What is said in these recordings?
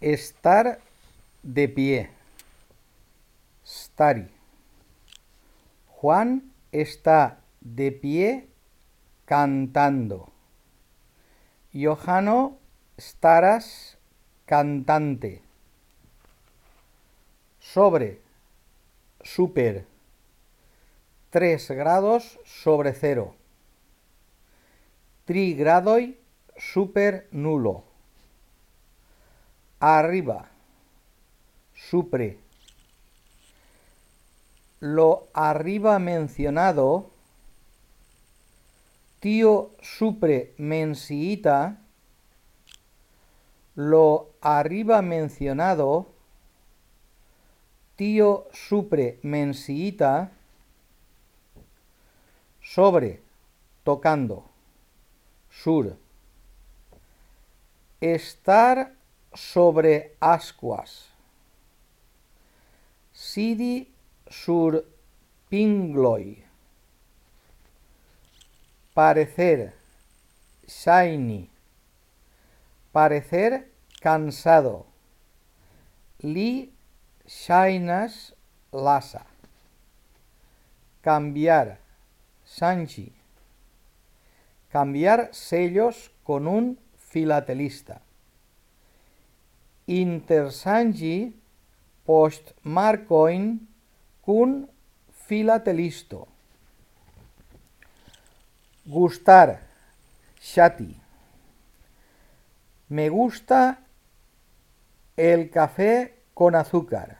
Estar de pie. Stari. Juan está de pie cantando. Johano estarás cantante. Sobre. Super. 3 grados sobre cero. Trigradoi super nulo. Arriba. Supre. Lo arriba mencionado, tío supre mensiita, lo arriba mencionado, tío supre mensiita, sobre, tocando, sur. Estar sobre ascuas. Sidi sur pingloi. Parecer, shiny. Parecer cansado. Li shainas lasa. Cambiar, sanchi. Cambiar sellos con un filatelista. Intersangi post marcoin cun filatelisto. Gustar, shati. Me gusta el café con azúcar.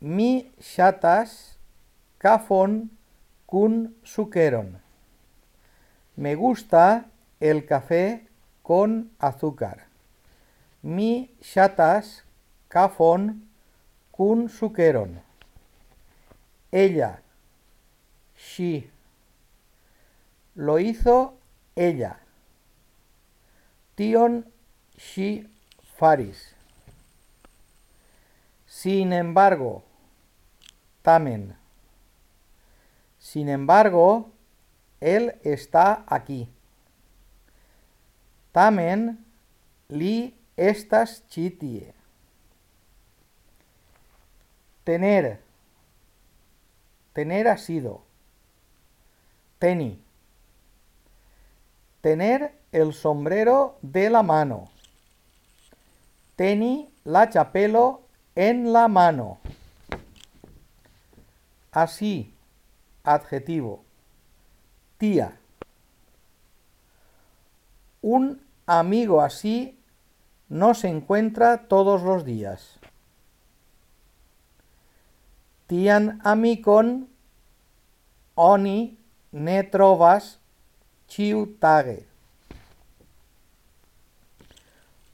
Mi shatas cafón cun suqueron. Me gusta el café con azúcar. Mi shatas cafón cun suqueron. Ella. She. Lo hizo ella. Tion she faris. Sin embargo. Tamen. Sin embargo, él está aquí. Tamen li estas chitie. Tener. Tener ha sido. Teni. Tener el sombrero de la mano. Teni la chapelo en la mano. Así, adjetivo. Tía. Un amigo así no se encuentra todos los días. Tian amicon oni ne trovas ciutage.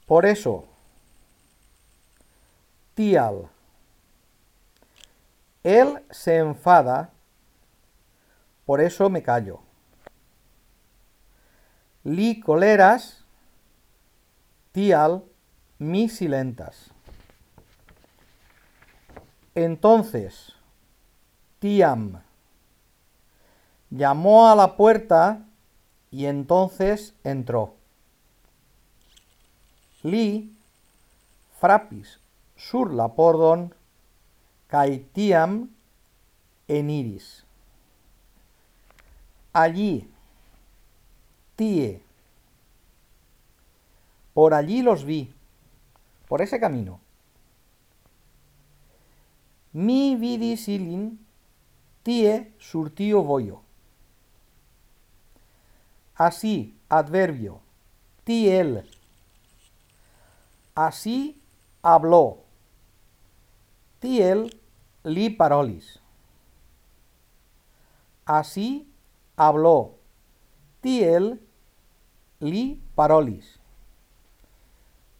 Por eso, tial. Él se enfada, por eso me callo. Li coleras, tial. Entonces, Tiam llamó a la puerta y entonces entró. Li frapis sur la pordon kai tiam eniris. Allí, tie. Por allí los vi, por ese camino. Mi vidis ilin tie surtio voyo. Así, adverbio, tiel. Así habló. Tiel li parolis. Así habló. Tiel li parolis.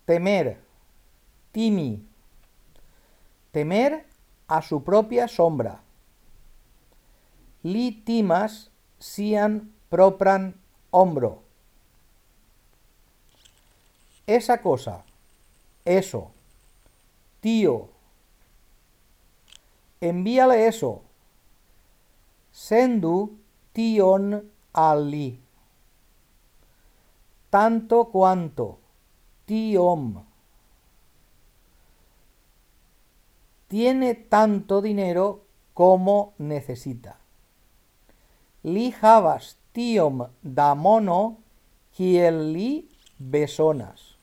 Temer. Timi. Temer a su propia sombra. Li timas sian propran hombro. Esa cosa, eso, tío, envíale eso. Sendu tion ali. Tanto cuanto, tiom. tiene tanto dinero como necesita. Li havas tiom da mono kiel li besonas.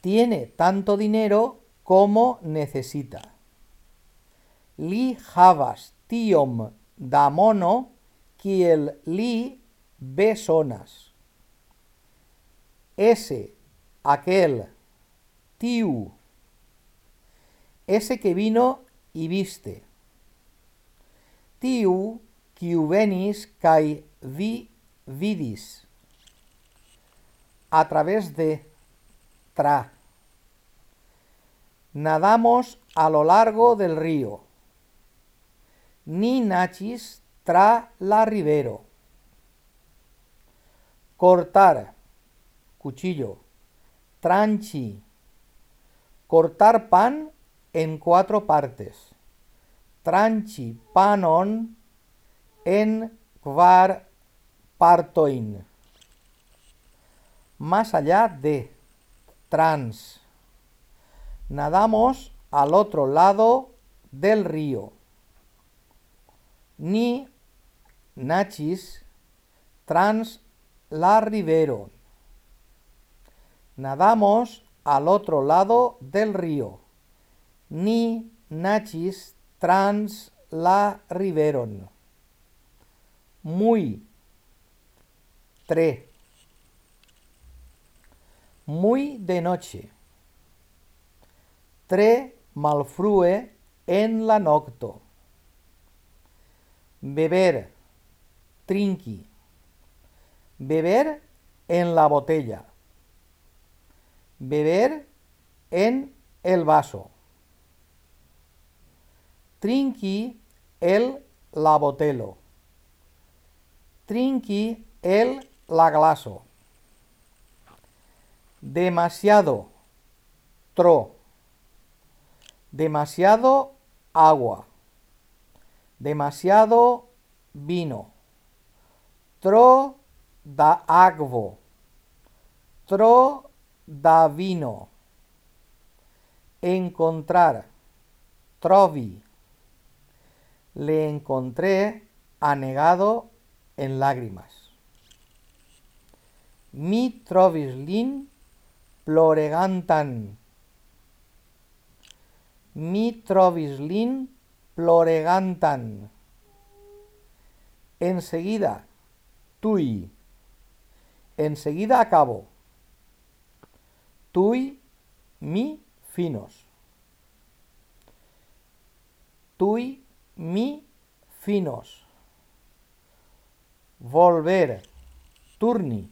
Tiene tanto dinero como necesita. Li havas tiom da mono kiel li besonas. Ese, aquel, tiu. Ese que vino y viste. Tiu, kiu venis kai vi vidis. A través de tra. Nadamos a lo largo del río. Ni nachis tra la ribero. Cortar. Cuchillo. Tranchi. Cortar pan en cuatro partes. Tranchi panon en kvar partoin. Más allá de trans. Nadamos al otro lado del río. Ni nachis trans la ribero. Nadamos al otro lado del río. Ni nachis trans la riveron. Muy. Tre. Muy de noche. Tre malfrue en la nocto. Beber. Trinqui. Beber en la botella. Beber en el vaso. Trinqui el la botelo. Trinqui el la glaso. Demasiado. Tro. Demasiado agua. Demasiado vino. Tro da agvo. Tro da vino. Encontrar. Trovi. Le encontré anegado en lágrimas. Mi trovis lin ploregantan. Mi trovis lin ploregantan. Enseguida, tui. Enseguida acabo. Tui, mi, finos. Tui, mi, finos. Volver, turni.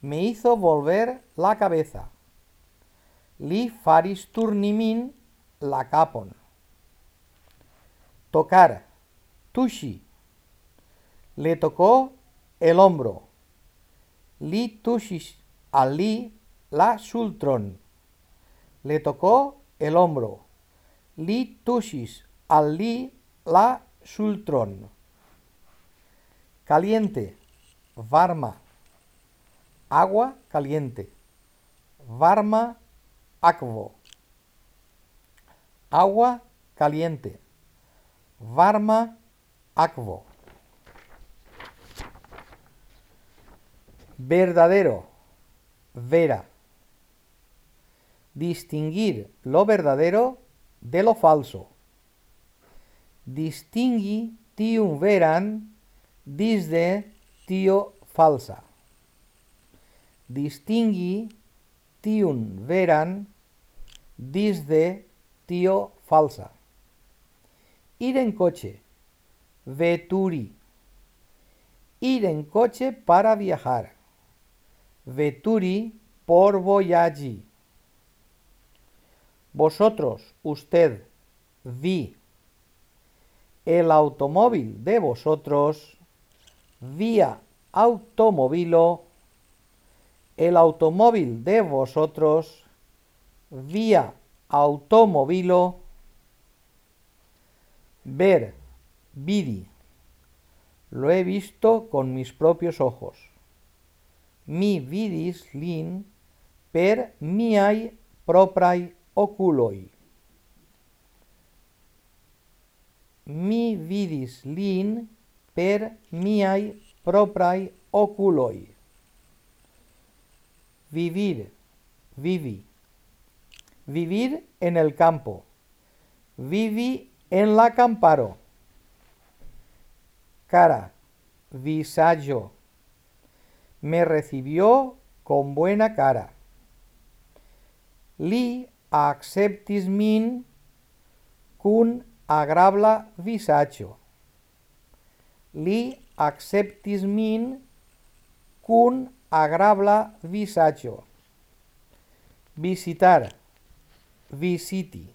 Me hizo volver la cabeza. Li faris turni min la capon. Tocar, tushi. Le tocó el hombro. Li tushis al li la sultron. Le tocó el hombro. Li tushis al li la sultron. Caliente, varma. Agua caliente. Varma, akvo. Agua caliente. Varma, akvo. Verdadero, vera. Distinguir lo verdadero de lo falso. Distingui tium veran disde tio falsa. Distingui tiun veran disde tio falsa. Ir en coche. Veturi. Ir en coche para viajar. Veturi por voyagi. Vosotros, usted, vi. El automóvil de vosotros, vía automóvilo. El automóvil de vosotros, vía automóvilo. Ver, vidi. Lo he visto con mis propios ojos. Mi vidis lin per miai proprai oculoi. Mi vidis lin per miai proprai oculoi. Vivir, vivi. Vivir en el campo. Vivi en la camparo. Cara, visaggio. Me recibió con buena cara. Li acceptis min cun agrabla visaggio. Li acceptis min cun agrabla visaggio. Visitar, visiti.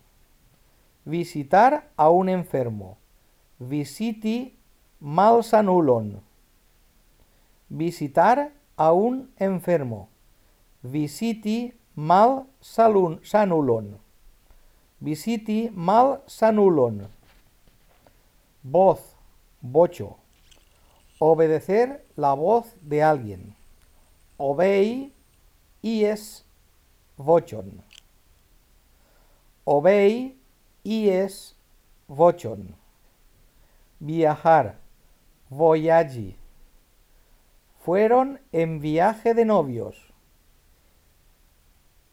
Visitar a un enfermo. Visiti malsanulon. Visitar a un enfermo. Visiti mal salun, sanulon. Visiti mal sanulon. Voz, bocho. Obedecer la voz de alguien. Obey es vochon. Obey es vochon. Viajar, voyage. Fueron en viaje de novios.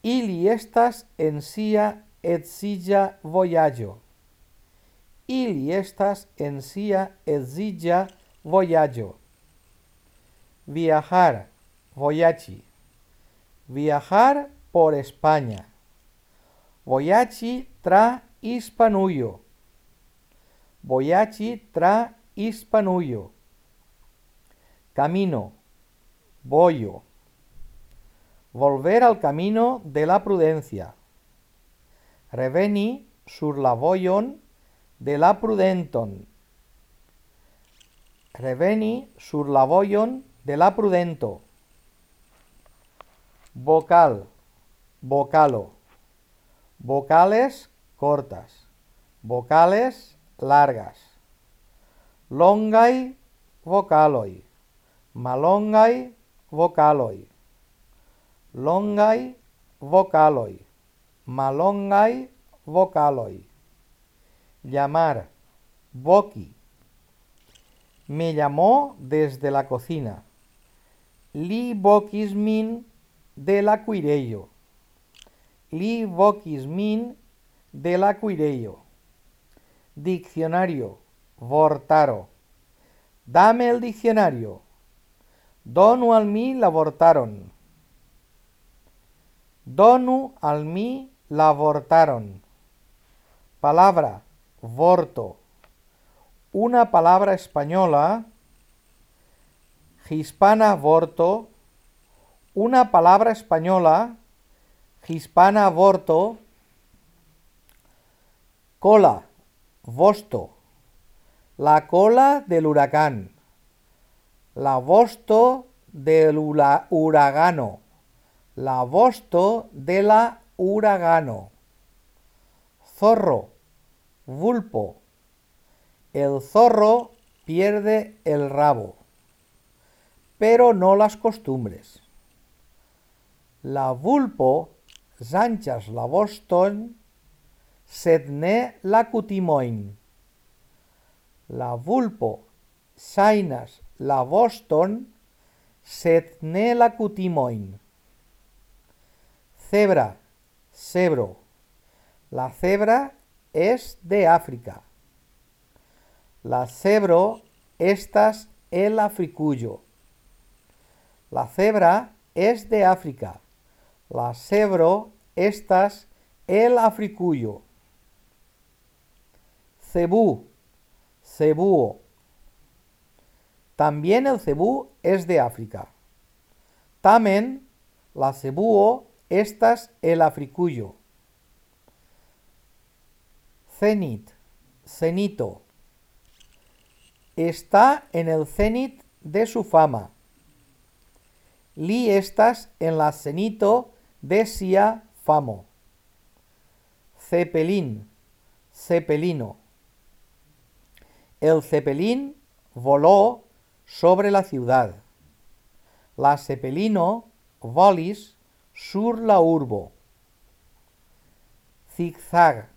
Ili estas en sia et silla voyaggio. Ili estas en sia et silla. Viajar, voyachi. Viajar por España. Voyachi tra Hispanuyo. Voyachi tra Hispanuyo. Camino, bollo. Volver al camino de la prudencia. Reveni sur la voyon de la prudenton. Reveni sur la voyon de la prudento. Vocal, vocalo. Vocales cortas. Vocales largas. Longai vocaloi. Malongai vocaloi. Longai vocaloi. Malongai vocaloi. Llamar, voki. Me llamó desde la cocina. Li vocis min de la cuireio. Li vocis min de la cuireio. Diccionario, vortaro. Dame el diccionario. Donu al mi la vortaron. Donu al mi la vortaron. Palabra, vorto. Una palabra española, hispana vorto. Una palabra española, hispana vorto. Cola, vosto. La cola del huracán. La vosto del huragano. La vosto de la huragano. Zorro, vulpo. El zorro pierde el rabo, pero no las costumbres. La vulpo zanchas la voston, sed ne la cutimoin. La vulpo sainas la voston, sed ne la cutimoin. Cebra, cebro. La cebra es de África. La cebro estas el africullo. La cebra es de África. La cebro estas el africullo. Cebú, cebúo. También el cebú es de África. Tamen la cebúo estas el africullo. Cenit, cenito. Está en el cenit de su fama. Li estas en la cenito de sia famo. Cepelín, cepelino. El cepelín voló sobre la ciudad. La cepelino volis sur la urbo. zigzag,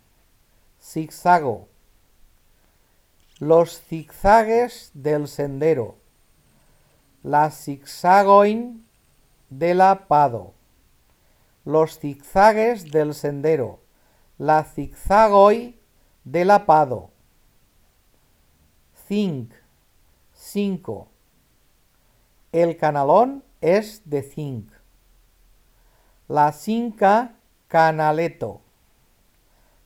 zigzago. Los zigzagues del sendero, la zigzagoin de la pado. Los zigzagues del sendero, la zigzagoi de la pado. Zinc, cinco. El canalón es de zinc. La cinca canaleto.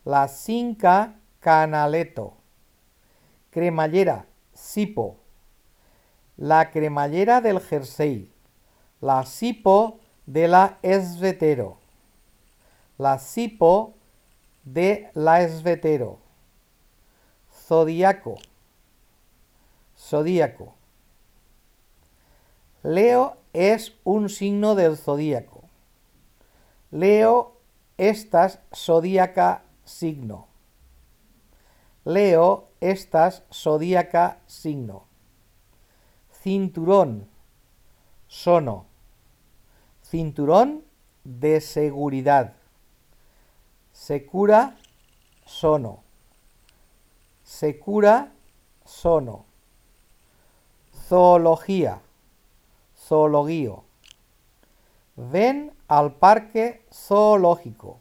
La cinca canaleto. Cremallera, sipo. La cremallera del jersey. La sipo de la esvetero. La sipo de la esvetero. Zodíaco. Zodíaco. Leo es un signo del zodíaco. Leo estas zodíaca signo. Leo estas zodíaca signo. Cinturón, sono. Cinturón de seguridad. Secura, sono. Secura, sono. Zoología, zoologío. Ven al parque zoológico.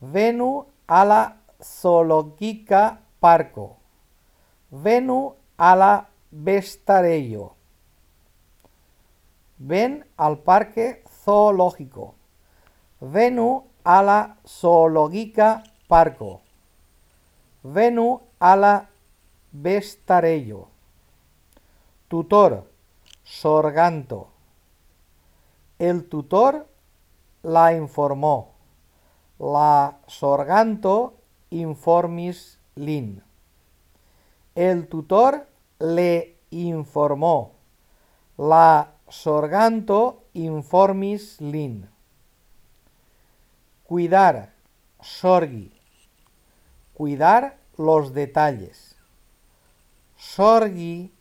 Venu a la zoológica parco. Venu a la vestarello. Ven al parque zoológico. Venu a la zoológica parco. Venu a la vestarello. Tutor, sorganto. El tutor la informó. La sorganto informis lin. El tutor le informó. La sorganto informis lin. Cuidar, sorgi. Cuidar los detalles. Sorgi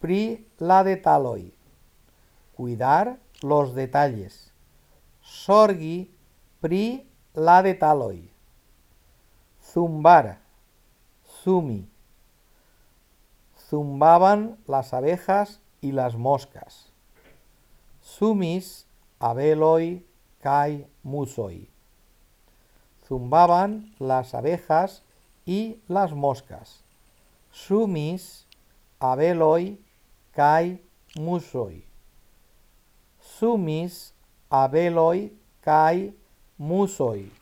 pri la detaloi. Cuidar los detalles. Sorgi pri la detaloi. Zumbar, zumi. Zumbaban las abejas y las moscas. Sumis abeloi kai musoi. Zumbaban las abejas y las moscas. Sumis abeloi kai musoi. Sumis abeloi kai musoi.